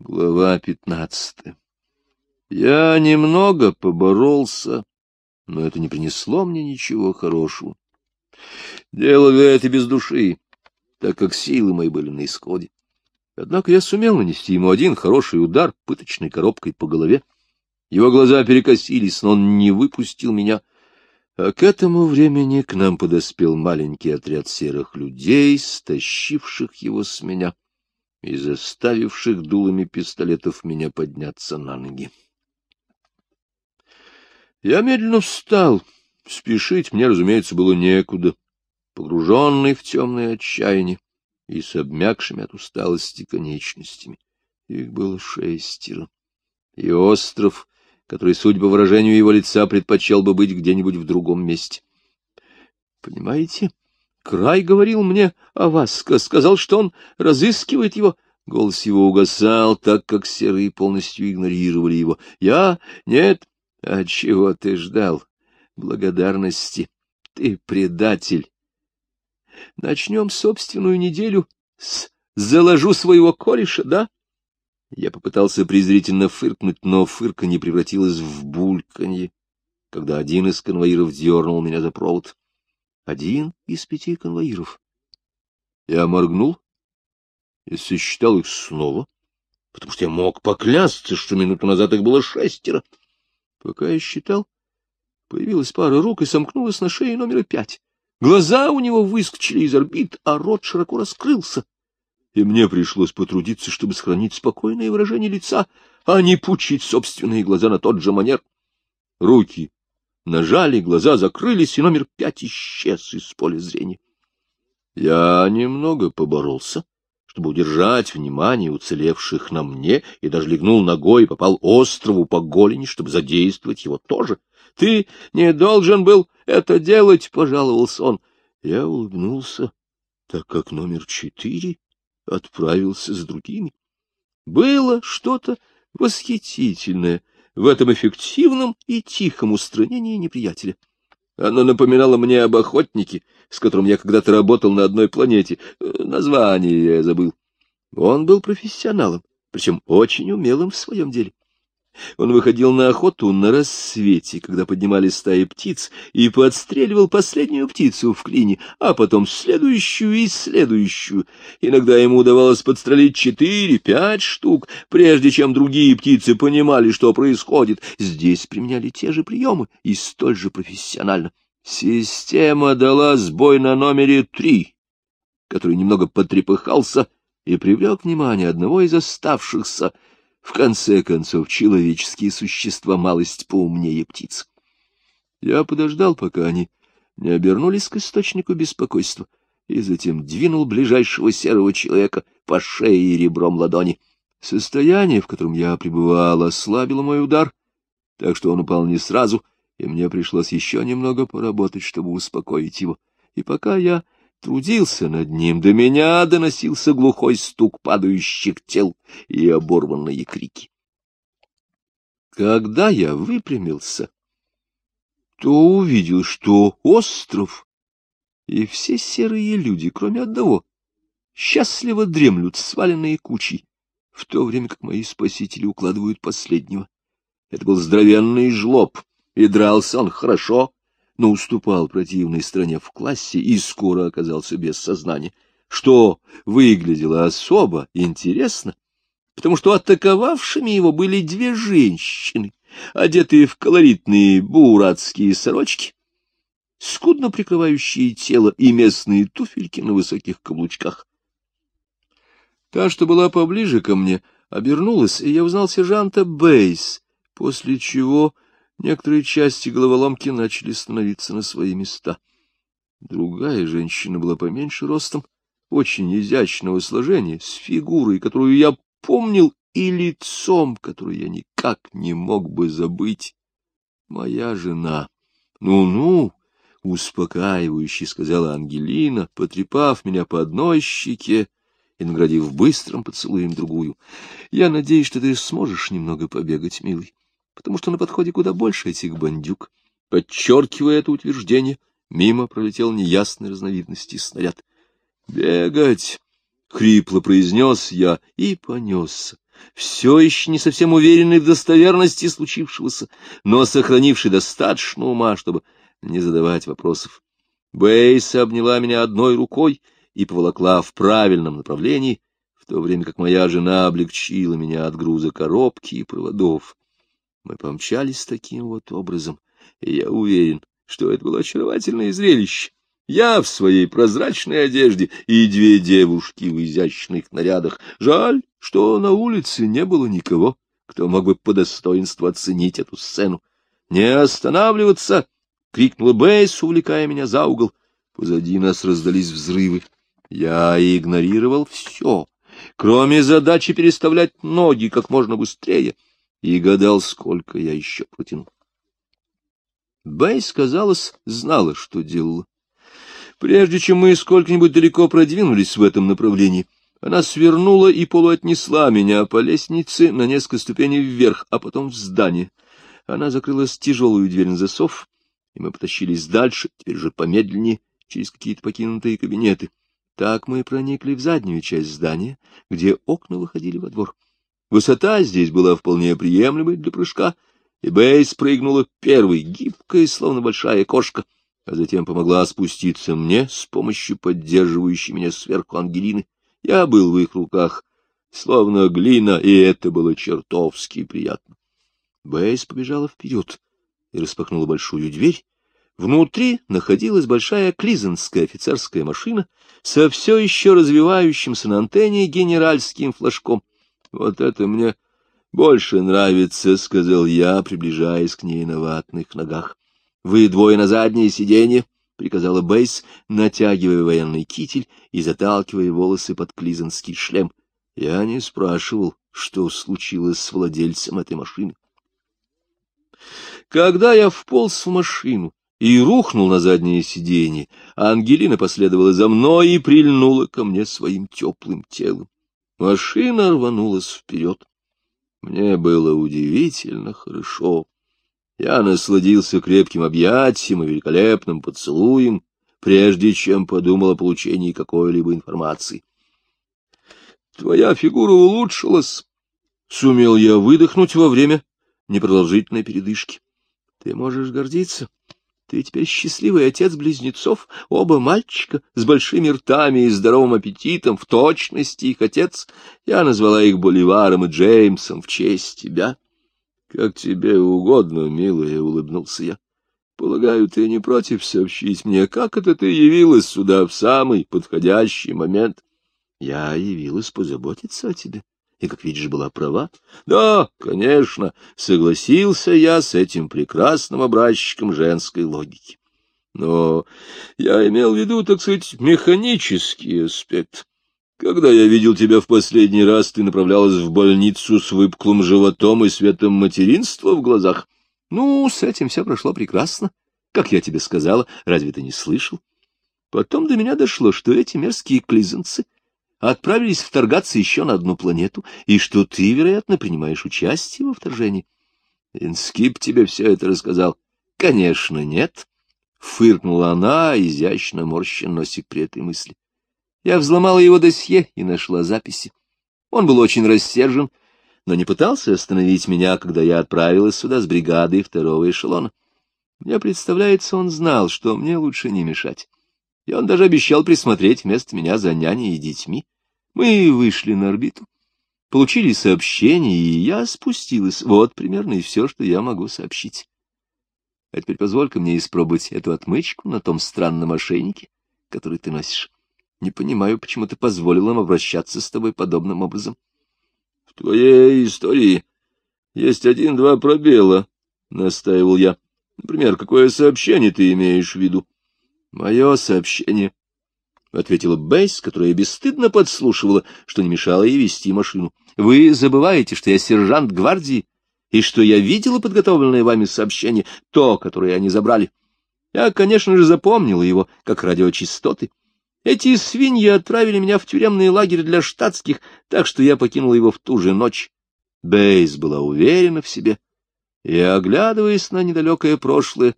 Глава пятнадцатая. Я немного поборолся, но это не принесло мне ничего хорошего. Дело это без души, так как силы мои были на исходе. Однако я сумел нанести ему один хороший удар пыточной коробкой по голове. Его глаза перекосились, но он не выпустил меня. А к этому времени к нам подоспел маленький отряд серых людей, стащивших его с меня и заставивших дулами пистолетов меня подняться на ноги. Я медленно встал. Спешить мне, разумеется, было некуда. Погруженный в темное отчаяние и с обмякшими от усталости конечностями. Их было шестеро. И остров, который, судя по выражению его лица, предпочел бы быть где-нибудь в другом месте. Понимаете, Край говорил мне о вас, сказал, что он разыскивает его. Голос его угасал, так как серые полностью игнорировали его. Я? Нет. А чего ты ждал? Благодарности. Ты предатель. Начнем собственную неделю с «заложу своего кореша», да? Я попытался презрительно фыркнуть, но фырка не превратилась в бульканье, когда один из конвоиров дернул меня за провод. Один из пяти конвоиров. Я моргнул и сосчитал их снова, потому что я мог поклясться, что минуту назад их было шестеро. Пока я считал, появилась пара рук и сомкнулась на шее номера пять. Глаза у него выскочили из орбит, а рот широко раскрылся. И мне пришлось потрудиться, чтобы сохранить спокойное выражение лица, а не пучить собственные глаза на тот же манер. Руки нажали, глаза закрылись, и номер пять исчез из поля зрения. Я немного поборолся, чтобы удержать внимание уцелевших на мне, и даже легнул ногой и попал острову по голени, чтобы задействовать его тоже. — Ты не должен был это делать, — пожаловался он. Я улыбнулся, так как номер четыре отправился с другими. Было что-то восхитительное в этом эффективном и тихом устранении неприятеля. Оно напоминало мне об охотнике, с которым я когда-то работал на одной планете. Название я забыл. Он был профессионалом, причем очень умелым в своем деле. Он выходил на охоту на рассвете, когда поднимались стаи птиц, и подстреливал последнюю птицу в клине, а потом следующую и следующую. Иногда ему удавалось подстрелить четыре-пять штук, прежде чем другие птицы понимали, что происходит. Здесь применяли те же приемы и столь же профессионально. Система дала сбой на номере три, который немного потрепыхался и привлек внимание одного из оставшихся — в конце концов, человеческие существа малость поумнее птиц. Я подождал, пока они не обернулись к источнику беспокойства, и затем двинул ближайшего серого человека по шее и ребром ладони. Состояние, в котором я пребывал, ослабило мой удар, так что он упал не сразу, и мне пришлось еще немного поработать, чтобы успокоить его. И пока я трудился над ним, до меня доносился глухой стук падающих тел и оборванные крики. Когда я выпрямился, то увидел, что остров и все серые люди, кроме одного, счастливо дремлют, сваленные кучей, в то время как мои спасители укладывают последнего. Это был здоровенный жлоб, и дрался он хорошо, но уступал противной стране в классе и скоро оказался без сознания, что выглядело особо интересно, потому что атаковавшими его были две женщины, одетые в колоритные буратские сорочки, скудно прикрывающие тело и местные туфельки на высоких каблучках. Та, что была поближе ко мне, обернулась, и я узнал сержанта Бейс, после чего Некоторые части головоломки начали становиться на свои места. Другая женщина была поменьше ростом, очень изящного сложения, с фигурой, которую я помнил, и лицом, которое я никак не мог бы забыть. Моя жена. Ну-ну, успокаивающе сказала Ангелина, потрепав меня по одной щеке и наградив быстрым поцелуем другую. Я надеюсь, что ты сможешь немного побегать, милый потому что на подходе куда больше этих бандюк. Подчеркивая это утверждение, мимо пролетел неясной разновидности снаряд. «Бегать!» — хрипло произнес я и понесся. все еще не совсем уверенный в достоверности случившегося, но сохранивший достаточно ума, чтобы не задавать вопросов. Бейс обняла меня одной рукой и поволокла в правильном направлении, в то время как моя жена облегчила меня от груза коробки и проводов. Мы помчались таким вот образом, и я уверен, что это было очаровательное зрелище. Я в своей прозрачной одежде и две девушки в изящных нарядах. Жаль, что на улице не было никого, кто мог бы по достоинству оценить эту сцену. «Не останавливаться!» — крикнула Бейс, увлекая меня за угол. Позади нас раздались взрывы. Я игнорировал все, кроме задачи переставлять ноги как можно быстрее, и гадал, сколько я еще протяну. Бейс, казалось, знала, что делала. Прежде чем мы сколько-нибудь далеко продвинулись в этом направлении, она свернула и полуотнесла меня по лестнице на несколько ступеней вверх, а потом в здание. Она закрыла тяжелую дверь на засов, и мы потащились дальше, теперь уже помедленнее, через какие-то покинутые кабинеты. Так мы проникли в заднюю часть здания, где окна выходили во двор. Высота здесь была вполне приемлемой для прыжка, и Бейс прыгнула первой, гибкая, словно большая кошка — а затем помогла спуститься мне с помощью поддерживающей меня сверху Ангелины. Я был в их руках, словно глина, и это было чертовски приятно. Бейс побежала вперед и распахнула большую дверь. Внутри находилась большая клизенская офицерская машина со все еще развивающимся на антенне генеральским флажком. Вот это мне больше нравится, — сказал я, приближаясь к ней на ватных ногах. Вы двое на заднее сиденье, — приказала Бейс, натягивая военный китель и заталкивая волосы под клизанский шлем. Я не спрашивал, что случилось с владельцем этой машины. Когда я вполз в машину и рухнул на заднее сиденье, Ангелина последовала за мной и прильнула ко мне своим теплым телом. Машина рванулась вперед. Мне было удивительно хорошо. Я насладился крепким объятием и великолепным поцелуем, прежде чем подумал о получении какой-либо информации. Твоя фигура улучшилась. Сумел я выдохнуть во время непродолжительной передышки. Ты можешь гордиться. Ты теперь счастливый отец близнецов, оба мальчика, с большими ртами и здоровым аппетитом, в точности их отец. Я назвала их Боливаром и Джеймсом в честь тебя. — Как тебе угодно, милая, — улыбнулся я. — Полагаю, ты не против сообщить мне, как это ты явилась сюда в самый подходящий момент? Я явилась позаботиться о тебе, и, как видишь, была права. Да, конечно, согласился я с этим прекрасным образчиком женской логики. Но я имел в виду, так сказать, механический аспект. Когда я видел тебя в последний раз, ты направлялась в больницу с выпуклым животом и светом материнства в глазах. Ну, с этим все прошло прекрасно. Как я тебе сказала, разве ты не слышал? Потом до меня дошло, что эти мерзкие клизанцы отправились вторгаться еще на одну планету, и что ты, вероятно, принимаешь участие во вторжении. Инскип тебе все это рассказал. Конечно, нет. Фыркнула она, изящно морща носик при этой мысли. Я взломала его досье и нашла записи. Он был очень рассержен, но не пытался остановить меня, когда я отправилась сюда с бригадой второго эшелона. Мне представляется, он знал, что мне лучше не мешать. И он даже обещал присмотреть вместо меня за няней и детьми. Мы вышли на орбиту, получили сообщение, и я спустилась. Вот примерно и все, что я могу сообщить. А теперь позволь-ка мне испробовать эту отмычку на том странном ошейнике, который ты носишь. Не понимаю, почему ты позволил им обращаться с тобой подобным образом. — В твоей истории есть один-два пробела, — настаивал я. — Например, какое сообщение ты имеешь в виду? — Мое сообщение, — ответила Бейс, которая бесстыдно подслушивала, что не мешало ей вести машину. — Вы забываете, что я сержант гвардии, и что я видела подготовленное вами сообщение, то, которое они забрали. Я, конечно же, запомнила его, как радиочастоты. Эти свиньи отправили меня в тюремный лагерь для штатских, так что я покинул его в ту же ночь. Бейс была уверена в себе, и, оглядываясь на недалекое прошлое,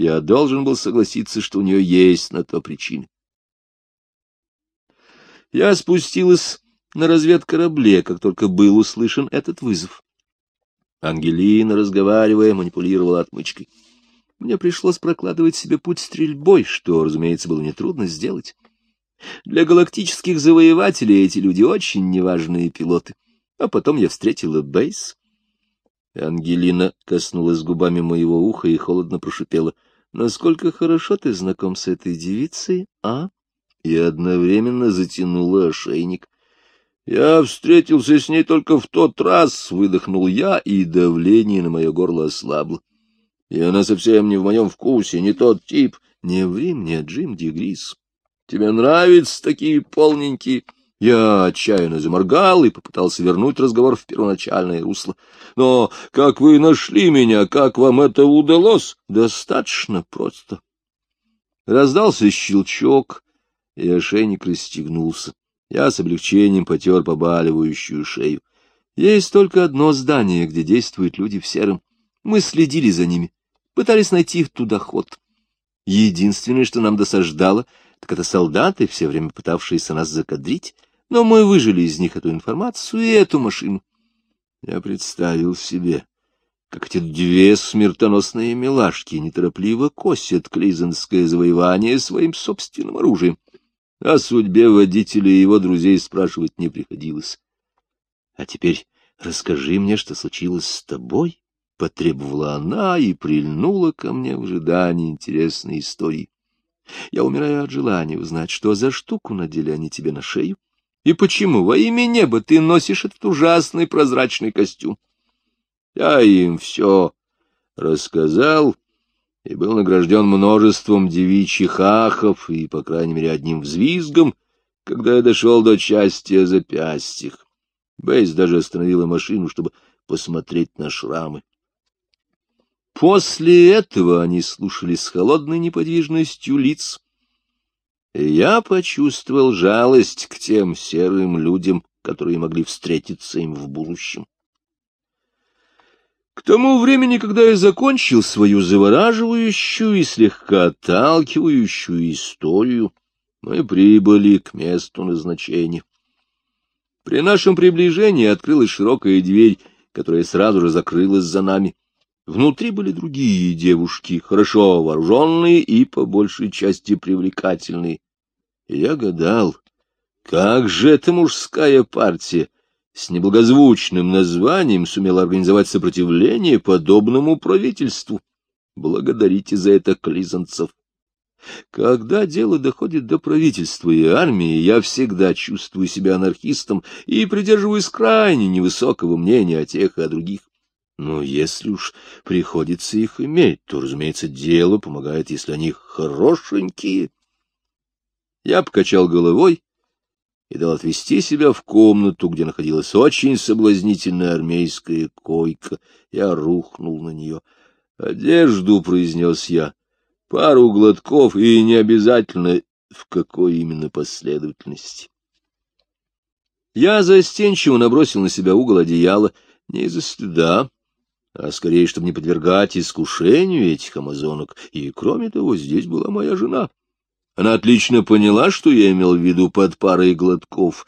я должен был согласиться, что у нее есть на то причины. Я спустилась на разведкорабле, как только был услышан этот вызов. Ангелина, разговаривая, манипулировала отмычкой. Мне пришлось прокладывать себе путь стрельбой, что, разумеется, было нетрудно сделать. Для галактических завоевателей эти люди очень неважные пилоты. А потом я встретила Бейс. Ангелина коснулась губами моего уха и холодно прошипела. — Насколько хорошо ты знаком с этой девицей, а? И одновременно затянула ошейник. Я встретился с ней только в тот раз, — выдохнул я, и давление на мое горло ослабло. И она совсем не в моем вкусе, не тот тип. Не ври мне, Джим Дегрис. Тебе нравятся такие полненькие... Я отчаянно заморгал и попытался вернуть разговор в первоначальное русло. Но как вы нашли меня, как вам это удалось? Достаточно просто. Раздался щелчок, и ошейник расстегнулся. Я с облегчением потер побаливающую шею. Есть только одно здание, где действуют люди в сером. Мы следили за ними пытались найти их туда ход. Единственное, что нам досаждало, так это солдаты, все время пытавшиеся нас закадрить, но мы выжили из них эту информацию и эту машину. Я представил себе, как эти две смертоносные милашки неторопливо косят клизенское завоевание своим собственным оружием. О судьбе водителя и его друзей спрашивать не приходилось. А теперь расскажи мне, что случилось с тобой потребовала она и прильнула ко мне в ожидании интересной истории. Я умираю от желания узнать, что за штуку надели они тебе на шею, и почему во имя неба ты носишь этот ужасный прозрачный костюм. Я им все рассказал и был награжден множеством девичьих ахов и, по крайней мере, одним взвизгом, когда я дошел до части о запястьях. Бейс даже остановила машину, чтобы посмотреть на шрамы. После этого они слушали с холодной неподвижностью лиц. Я почувствовал жалость к тем серым людям, которые могли встретиться им в будущем. К тому времени, когда я закончил свою завораживающую и слегка отталкивающую историю, мы прибыли к месту назначения. При нашем приближении открылась широкая дверь, которая сразу же закрылась за нами. Внутри были другие девушки, хорошо вооруженные и, по большей части, привлекательные. Я гадал, как же эта мужская партия с неблагозвучным названием сумела организовать сопротивление подобному правительству. Благодарите за это клизанцев. Когда дело доходит до правительства и армии, я всегда чувствую себя анархистом и придерживаюсь крайне невысокого мнения о тех и о других. Но если уж приходится их иметь, то, разумеется, дело помогает, если они хорошенькие. Я покачал головой и дал отвести себя в комнату, где находилась очень соблазнительная армейская койка. Я рухнул на нее. «Одежду», — произнес я, — «пару глотков, и не обязательно в какой именно последовательности». Я застенчиво набросил на себя угол одеяла, не из-за стыда, а скорее, чтобы не подвергать искушению этих амазонок. И, кроме того, здесь была моя жена. Она отлично поняла, что я имел в виду под парой глотков,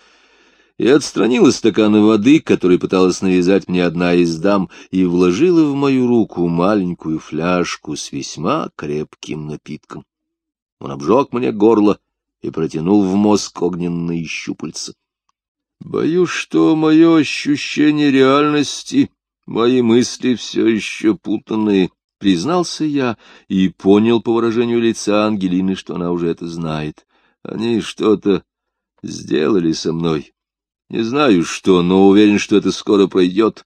и отстранила стакан воды, который пыталась навязать мне одна из дам, и вложила в мою руку маленькую фляжку с весьма крепким напитком. Он обжег мне горло и протянул в мозг огненные щупальца. Боюсь, что мое ощущение реальности Мои мысли все еще путанные, признался я и понял по выражению лица Ангелины, что она уже это знает. Они что-то сделали со мной. Не знаю что, но уверен, что это скоро пройдет.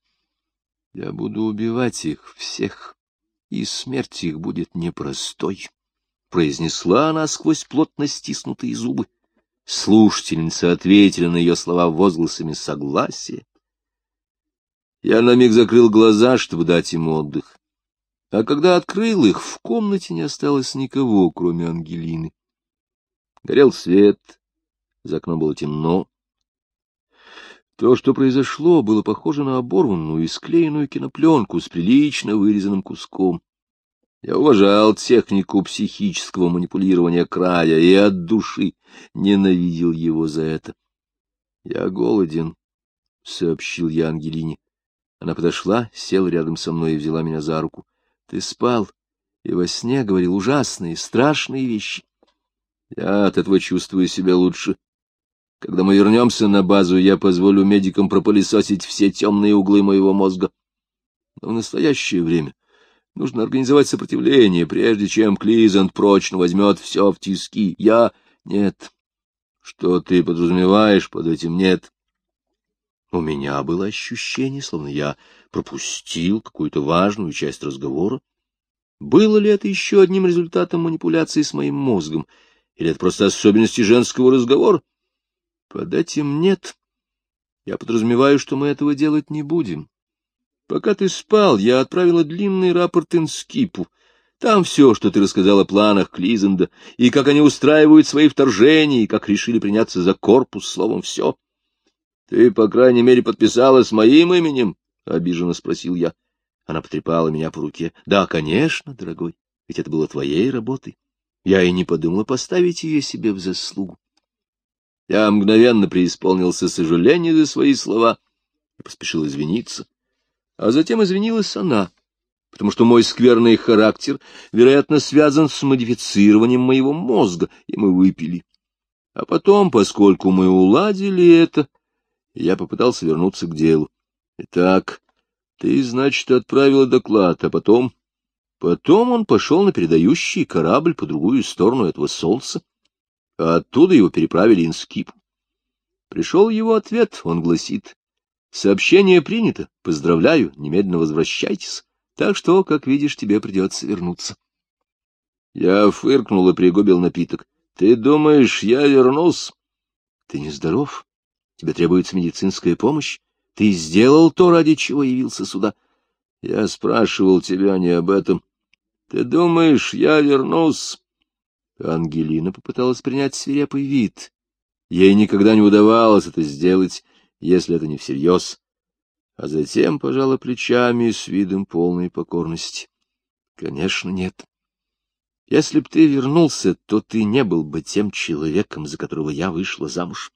Я буду убивать их всех, и смерть их будет непростой, — произнесла она сквозь плотно стиснутые зубы. Слушательница ответила на ее слова возгласами согласия я на миг закрыл глаза, чтобы дать ему отдых. А когда открыл их, в комнате не осталось никого, кроме Ангелины. Горел свет, за окном было темно. То, что произошло, было похоже на оборванную и склеенную кинопленку с прилично вырезанным куском. Я уважал технику психического манипулирования края и от души ненавидел его за это. Я голоден, — сообщил я Ангелине. Она подошла, села рядом со мной и взяла меня за руку. — Ты спал и во сне говорил ужасные, страшные вещи. Я от этого чувствую себя лучше. Когда мы вернемся на базу, я позволю медикам пропылесосить все темные углы моего мозга. Но в настоящее время нужно организовать сопротивление, прежде чем Клизант прочно возьмет все в тиски. Я... Нет. Что ты подразумеваешь под этим «нет»? У меня было ощущение, словно я пропустил какую-то важную часть разговора. Было ли это еще одним результатом манипуляции с моим мозгом, или это просто особенности женского разговора? Под этим нет. Я подразумеваю, что мы этого делать не будем. Пока ты спал, я отправила длинный рапорт Инскипу. Там все, что ты рассказал о планах Клизенда, и как они устраивают свои вторжения, и как решили приняться за корпус, словом, все. — Ты, по крайней мере, подписала с моим именем? — обиженно спросил я. Она потрепала меня по руке. — Да, конечно, дорогой, ведь это было твоей работой. Я и не подумала поставить ее себе в заслугу. Я мгновенно преисполнился сожаления за свои слова и поспешил извиниться. А затем извинилась она, потому что мой скверный характер, вероятно, связан с модифицированием моего мозга, и мы выпили. А потом, поскольку мы уладили это, я попытался вернуться к делу. Итак, ты, значит, отправила доклад, а потом... Потом он пошел на передающий корабль по другую сторону этого солнца, а оттуда его переправили Инскипу. Пришел его ответ, он гласит, «Сообщение принято, поздравляю, немедленно возвращайтесь, так что, как видишь, тебе придется вернуться». Я фыркнул и пригубил напиток. «Ты думаешь, я вернусь?» «Ты нездоров, тебе требуется медицинская помощь, ты сделал то, ради чего явился сюда». «Я спрашивал тебя не об этом. Ты думаешь, я вернусь?» Ангелина попыталась принять свирепый вид. Ей никогда не удавалось это сделать, если это не всерьез. А затем пожала плечами с видом полной покорности. Конечно, нет. Если б ты вернулся, то ты не был бы тем человеком, за которого я вышла замуж.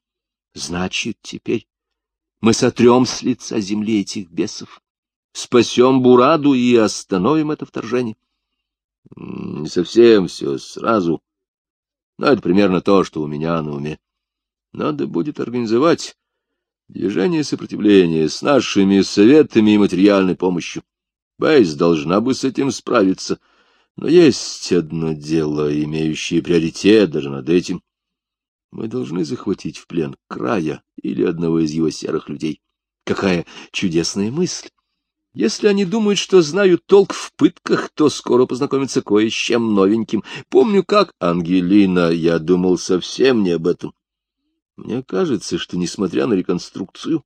Значит, теперь мы сотрем с лица земли этих бесов, спасем Бураду и остановим это вторжение. Не совсем все сразу, но это примерно то, что у меня на уме. Надо будет организовать движение сопротивления с нашими советами и материальной помощью. Бейс должна бы с этим справиться. Но есть одно дело, имеющее приоритет даже над этим. Мы должны захватить в плен края или одного из его серых людей. Какая чудесная мысль! Если они думают, что знают толк в пытках, то скоро познакомятся кое с чем новеньким. Помню, как Ангелина, я думал совсем не об этом. Мне кажется, что, несмотря на реконструкцию,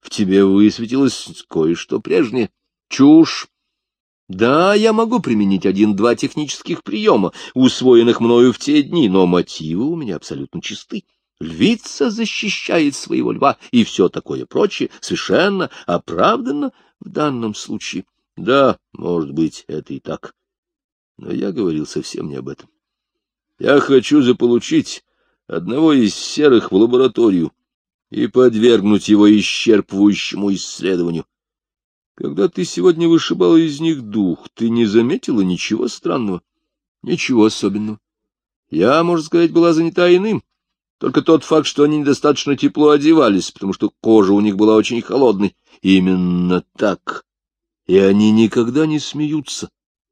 в тебе высветилось кое-что прежнее. Чушь. Да, я могу применить один-два технических приема, усвоенных мною в те дни, но мотивы у меня абсолютно чисты. Львица защищает своего льва, и все такое прочее совершенно оправданно в данном случае. Да, может быть, это и так. Но я говорил совсем не об этом. Я хочу заполучить одного из серых в лабораторию и подвергнуть его исчерпывающему исследованию. Когда ты сегодня вышибала из них дух, ты не заметила ничего странного? Ничего особенного. Я, можно сказать, была занята иным. Только тот факт, что они недостаточно тепло одевались, потому что кожа у них была очень холодной. Именно так. И они никогда не смеются,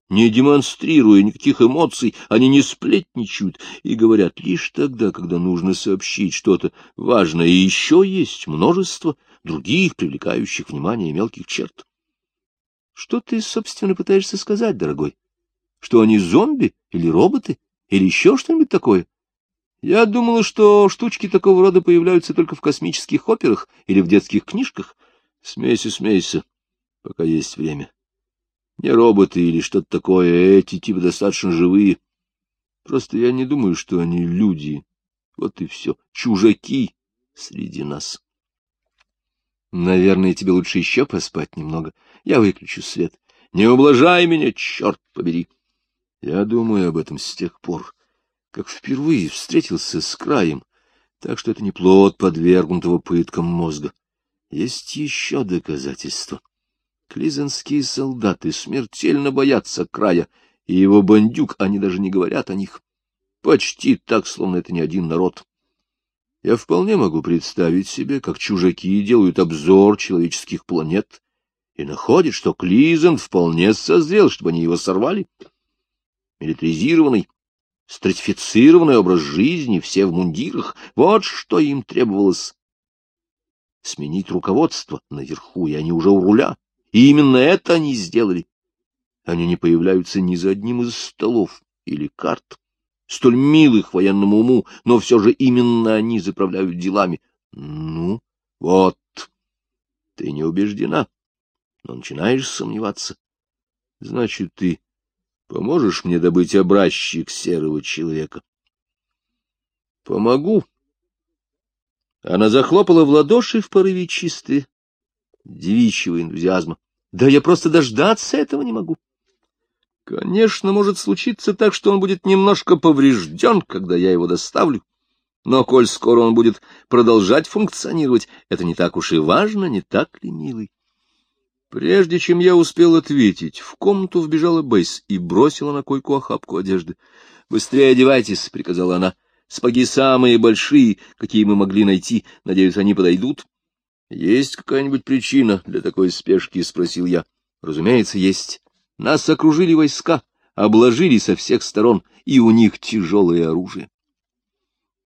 не демонстрируя никаких эмоций, они не сплетничают и говорят лишь тогда, когда нужно сообщить что-то важное. И еще есть множество других привлекающих внимание мелких черт. Что ты, собственно, пытаешься сказать, дорогой? Что они зомби или роботы или еще что-нибудь такое? Я думала, что штучки такого рода появляются только в космических операх или в детских книжках. Смейся, смейся, пока есть время. Не роботы или что-то такое, эти типы достаточно живые. Просто я не думаю, что они люди. Вот и все. Чужаки среди нас. Наверное, тебе лучше еще поспать немного. Я выключу свет. Не ублажай меня, черт побери. Я думаю об этом с тех пор, как впервые встретился с краем, Так что это не плод подвергнутого пыткам мозга. Есть еще доказательства. Клизенские солдаты смертельно боятся края, и его бандюк, они даже не говорят о них. Почти так, словно это не один народ. Я вполне могу представить себе, как чужаки делают обзор человеческих планет и находят, что Клизен вполне созрел, чтобы они его сорвали. Милитаризированный, стратифицированный образ жизни, все в мундирах — вот что им требовалось. Сменить руководство наверху, и они уже у руля. И именно это они сделали. Они не появляются ни за одним из столов или карт, столь милых военному уму, но все же именно они заправляют делами. Ну, вот, ты не убеждена, но начинаешь сомневаться. Значит, ты поможешь мне добыть образчик серого человека? Помогу. Она захлопала в ладоши в порыве чистой девичьего энтузиазма. Да я просто дождаться этого не могу. Конечно, может случиться так, что он будет немножко поврежден, когда я его доставлю. Но коль скоро он будет продолжать функционировать, это не так уж и важно, не так ли, милый? Прежде чем я успел ответить, в комнату вбежала Бейс и бросила на койку охапку одежды. — Быстрее одевайтесь, — приказала она. — Спаги самые большие, какие мы могли найти. Надеюсь, они подойдут. — Есть какая-нибудь причина для такой спешки? — спросил я. — Разумеется, есть. Нас окружили войска, обложили со всех сторон, и у них тяжелое оружие.